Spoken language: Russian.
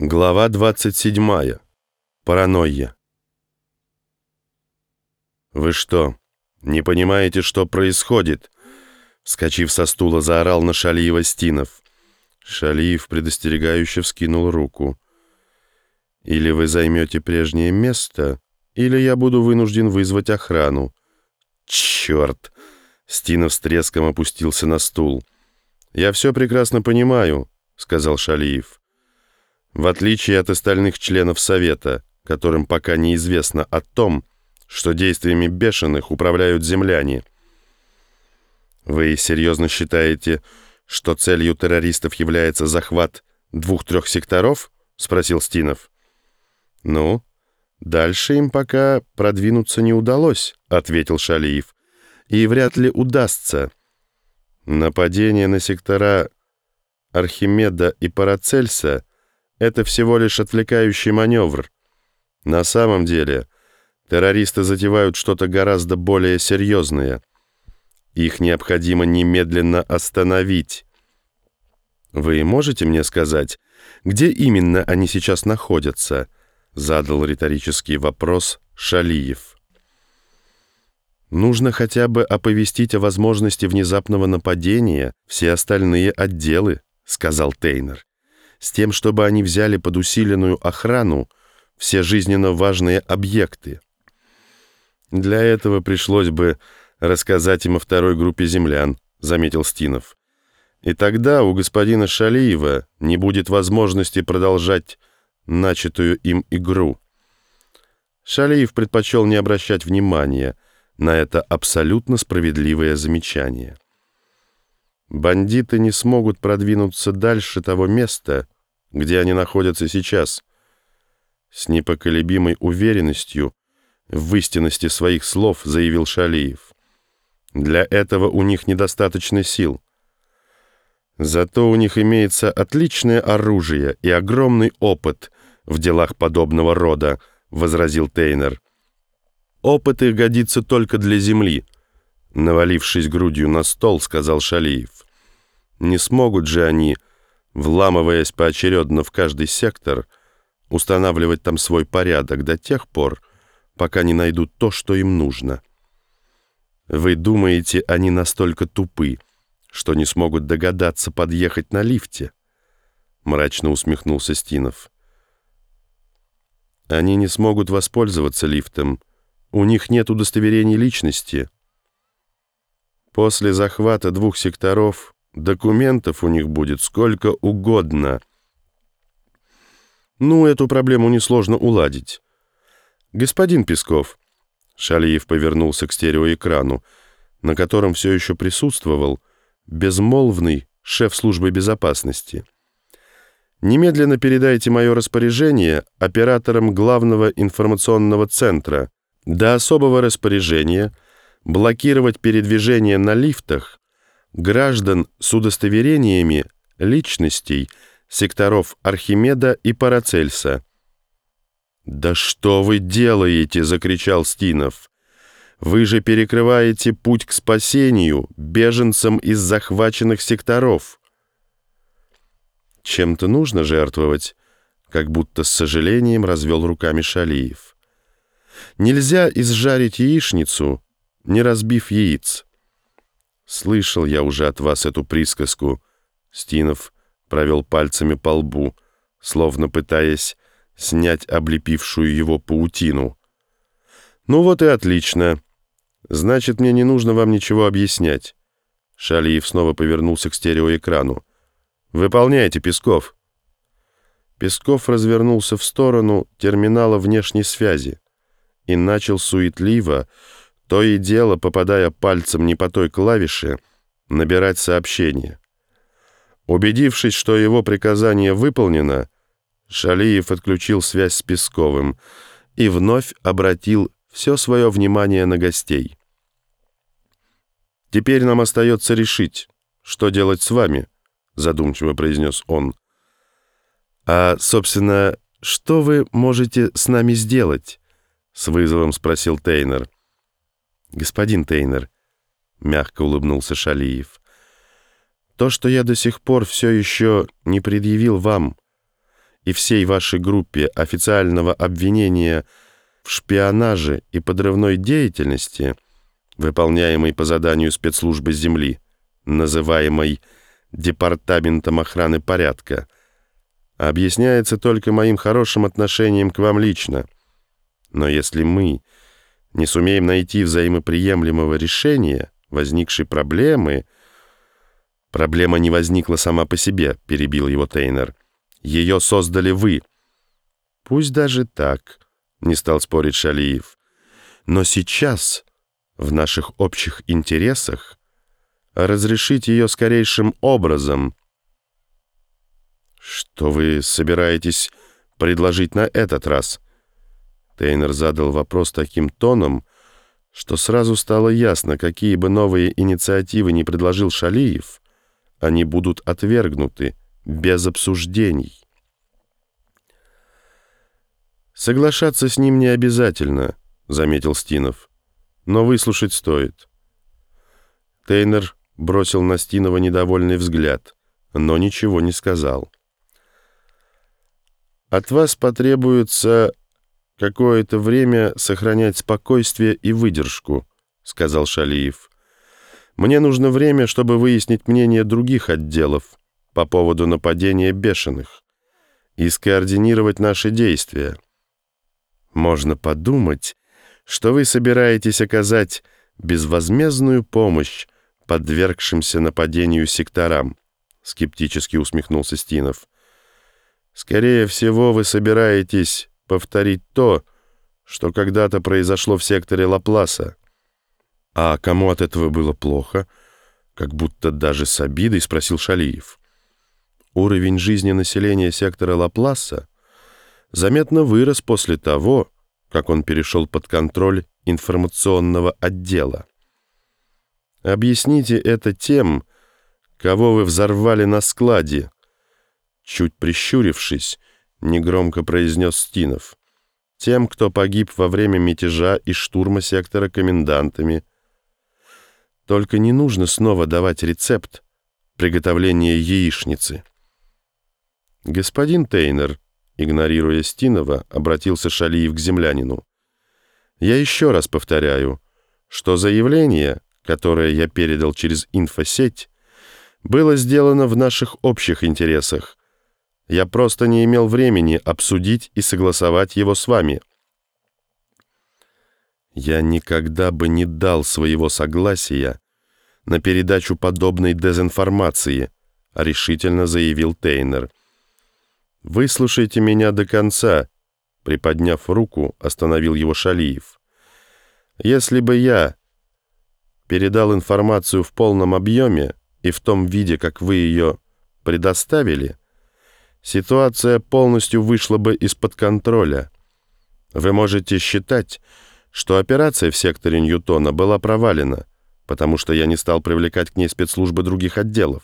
Глава 27. Паранойя. «Вы что, не понимаете, что происходит?» Скочив со стула, заорал на Шалиева Стинов. Шалиев предостерегающе вскинул руку. «Или вы займете прежнее место, или я буду вынужден вызвать охрану». «Черт!» Стинов с треском опустился на стул. «Я все прекрасно понимаю», — сказал Шалиев в отличие от остальных членов Совета, которым пока неизвестно о том, что действиями бешеных управляют земляне. Вы серьезно считаете, что целью террористов является захват двух-трех секторов? Спросил Стинов. Ну, дальше им пока продвинуться не удалось, ответил Шалиев. И вряд ли удастся. Нападение на сектора Архимеда и Парацельса это всего лишь отвлекающий маневр. На самом деле, террористы затевают что-то гораздо более серьезное. Их необходимо немедленно остановить. «Вы можете мне сказать, где именно они сейчас находятся?» задал риторический вопрос Шалиев. «Нужно хотя бы оповестить о возможности внезапного нападения все остальные отделы», — сказал Тейнер с тем, чтобы они взяли под усиленную охрану все жизненно важные объекты. Для этого пришлось бы рассказать им о второй группе землян, заметил Стинов. И тогда у господина Шалиева не будет возможности продолжать начатую им игру. Шалиев предпочел не обращать внимания на это абсолютно справедливое замечание. Бандиты не смогут продвинуться дальше того места, где они находятся сейчас. С непоколебимой уверенностью в истинности своих слов заявил Шалиев. Для этого у них недостаточно сил. Зато у них имеется отличное оружие и огромный опыт в делах подобного рода, возразил Тейнер. Опыт их годится только для земли, навалившись грудью на стол, сказал Шалиев. Не смогут же они, вламываясь поочередно в каждый сектор, устанавливать там свой порядок до тех пор, пока не найдут то, что им нужно. Вы думаете, они настолько тупы, что не смогут догадаться подъехать на лифте? Мрачно усмехнулся Стинов. Они не смогут воспользоваться лифтом. У них нет удостоверений личности. После захвата двух секторов Документов у них будет сколько угодно. Ну, эту проблему несложно уладить. Господин Песков, Шалиев повернулся к стереоэкрану, на котором все еще присутствовал безмолвный шеф службы безопасности. Немедленно передайте мое распоряжение операторам главного информационного центра до особого распоряжения блокировать передвижение на лифтах граждан с удостоверениями личностей секторов Архимеда и Парацельса. «Да что вы делаете?» — закричал Стинов. «Вы же перекрываете путь к спасению беженцам из захваченных секторов». «Чем-то нужно жертвовать», — как будто с сожалением развел руками Шалиев. «Нельзя изжарить яичницу, не разбив яиц». «Слышал я уже от вас эту присказку». Стинов провел пальцами по лбу, словно пытаясь снять облепившую его паутину. «Ну вот и отлично. Значит, мне не нужно вам ничего объяснять». Шалиев снова повернулся к стереоэкрану. «Выполняйте, Песков». Песков развернулся в сторону терминала внешней связи и начал суетливо, то и дело, попадая пальцем не по той клавише, набирать сообщение. Убедившись, что его приказание выполнено, Шалиев отключил связь с Песковым и вновь обратил все свое внимание на гостей. «Теперь нам остается решить, что делать с вами», задумчиво произнес он. «А, собственно, что вы можете с нами сделать?» с вызовом спросил Тейнер. «Господин Тейнер», — мягко улыбнулся Шалиев, «то, что я до сих пор все еще не предъявил вам и всей вашей группе официального обвинения в шпионаже и подрывной деятельности, выполняемой по заданию спецслужбы Земли, называемой Департаментом охраны порядка, объясняется только моим хорошим отношением к вам лично. Но если мы не сумеем найти взаимоприемлемого решения возникшей проблемы... Проблема не возникла сама по себе, перебил его Тейнер. Ее создали вы. Пусть даже так, не стал спорить Шалиев. Но сейчас, в наших общих интересах, разрешить ее скорейшим образом. Что вы собираетесь предложить на этот раз? Тейнер задал вопрос таким тоном, что сразу стало ясно, какие бы новые инициативы не предложил Шалиев, они будут отвергнуты без обсуждений. «Соглашаться с ним не обязательно», — заметил Стинов, — «но выслушать стоит». Тейнер бросил на Стинова недовольный взгляд, но ничего не сказал. «От вас потребуется какое-то время сохранять спокойствие и выдержку», — сказал Шалиев. «Мне нужно время, чтобы выяснить мнение других отделов по поводу нападения бешеных и скоординировать наши действия. Можно подумать, что вы собираетесь оказать безвозмездную помощь подвергшимся нападению секторам», — скептически усмехнулся Стинов. «Скорее всего, вы собираетесь повторить то, что когда-то произошло в секторе Лапласа. А кому от этого было плохо? Как будто даже с обидой спросил Шалиев. Уровень жизни населения сектора Лапласа заметно вырос после того, как он перешел под контроль информационного отдела. Объясните это тем, кого вы взорвали на складе. Чуть прищурившись, негромко произнес Стинов. Тем, кто погиб во время мятежа и штурма сектора комендантами. Только не нужно снова давать рецепт приготовления яичницы. Господин Тейнер, игнорируя Стинова, обратился Шалиев к землянину. Я еще раз повторяю, что заявление, которое я передал через инфосеть, было сделано в наших общих интересах, я просто не имел времени обсудить и согласовать его с вами. Я никогда бы не дал своего согласия на передачу подобной дезинформации, решительно заявил Тейнер. Выслушайте меня до конца, приподняв руку, остановил его Шалиев. Если бы я передал информацию в полном объеме и в том виде, как вы ее предоставили, ситуация полностью вышла бы из-под контроля. Вы можете считать, что операция в секторе Ньютона была провалена, потому что я не стал привлекать к ней спецслужбы других отделов.